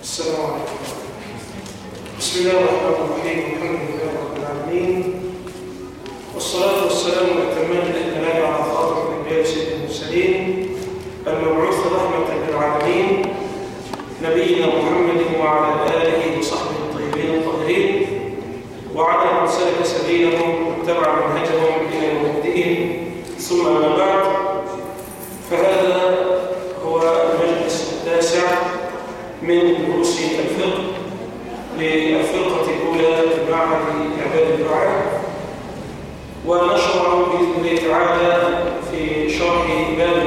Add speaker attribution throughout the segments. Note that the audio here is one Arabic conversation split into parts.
Speaker 1: السلام عليكم. بسم الله الرحمن الرحيم. الحمد لله رب العالمين. والصلاة والسلام والتمام الأكمال على خاطر الأنبياء سيد المرسلين المبعوث رحمة للعالمين نبينا محمد وعلى آله وصحبه الطيبين الطاهرين وعلى من سلك سبيلهم واتبع منهجهم إلى يوم الدين ثم أما ونشرع باذن الله تعالى في شرح باب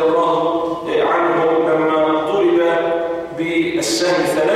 Speaker 1: رضي الله عنه لما ضرب بالسهم ثلاث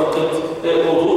Speaker 1: لم ينتقد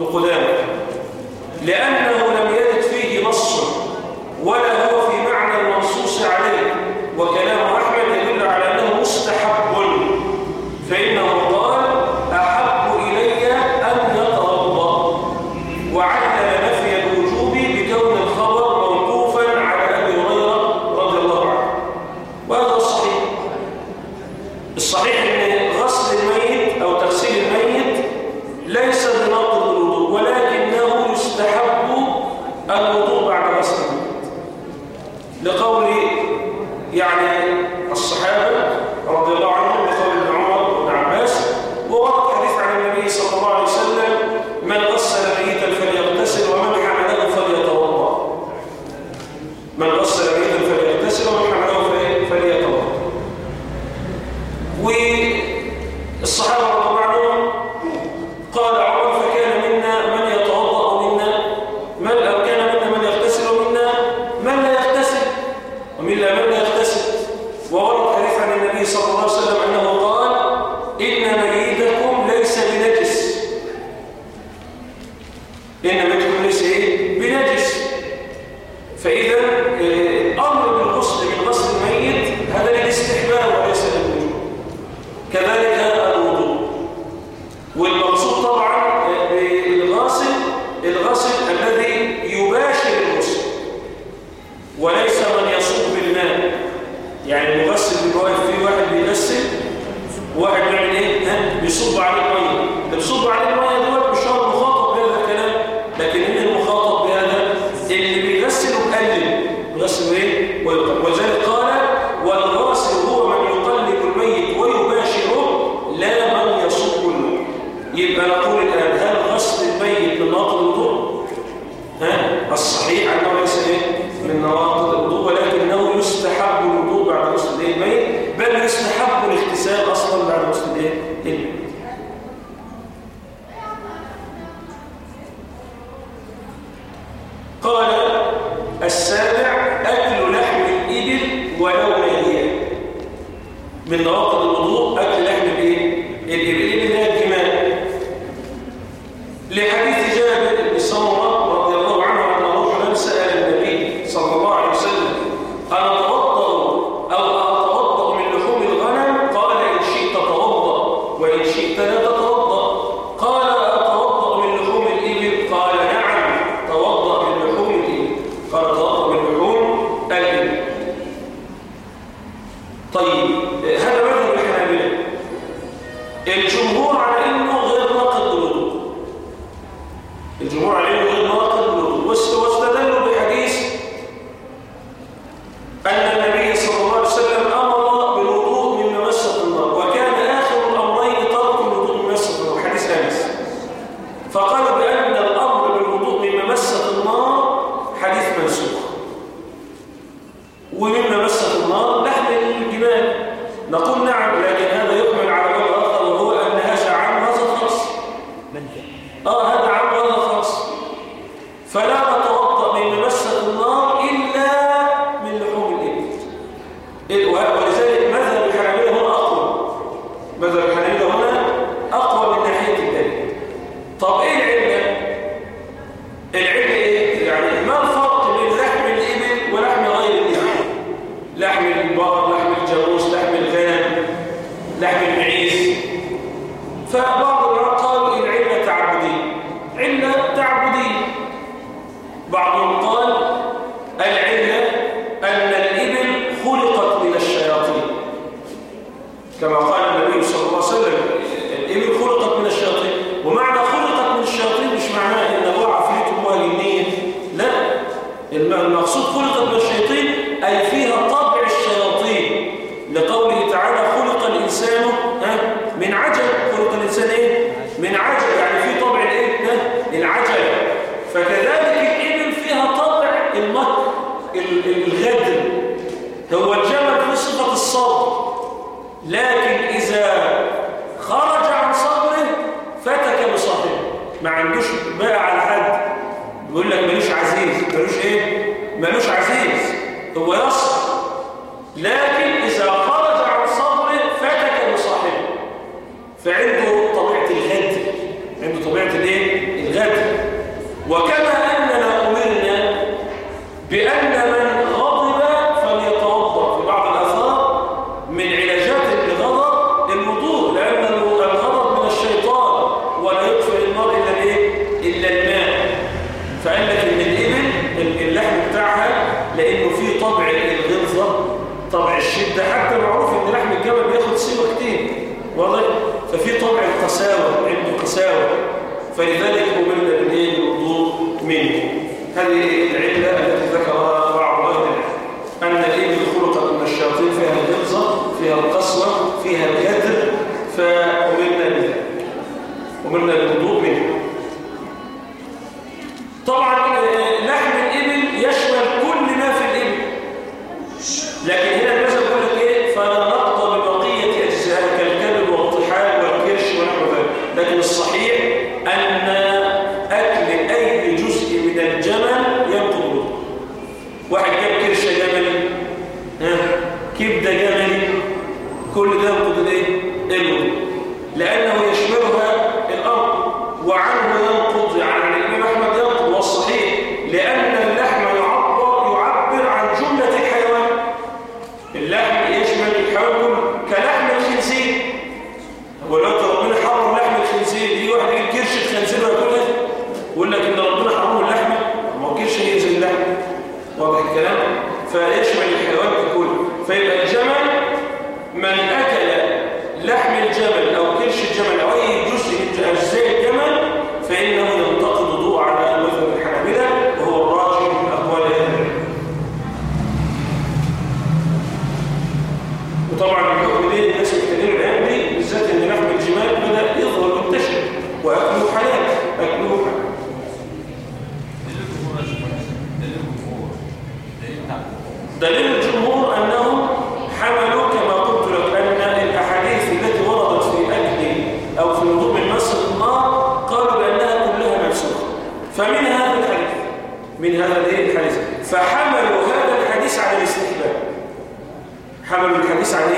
Speaker 1: ابن قدامه لأنه لم يرد فيه نص ولا يصل ويقرب منه هذه العلة التي ذكرها بعض العلم أن الإبل خلقت من الشياطين فيها الغلظة فيها القسوة فيها الكدر فأمرنا بها أمرنا بذلك.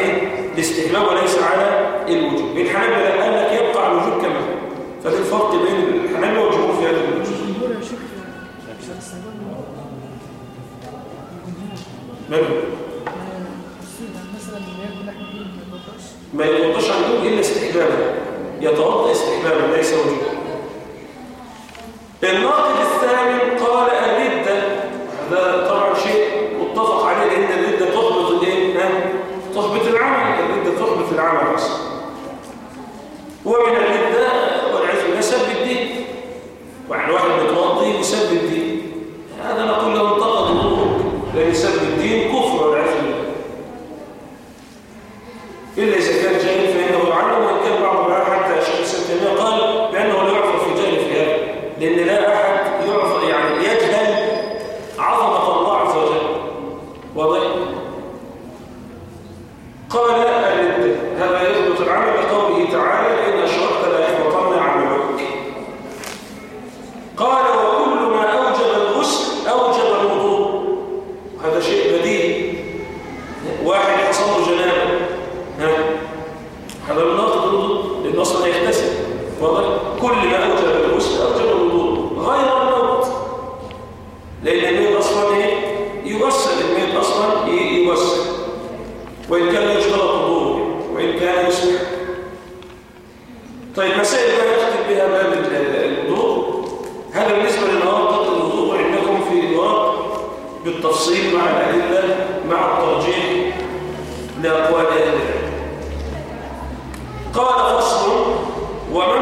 Speaker 1: الايه الاستهلاك وليس على الوجوب. الحنابلة لا قال لك يبقى على الوجوب هو. فده الفرق بين الحنابلة والجمهور في هذا الوجوب.
Speaker 2: ما
Speaker 1: يتوضاش عندهم إلا استحبابا. يتوضأ استحبابا ليس وجوبا. الناقد الثامن 我。قال فصل ومن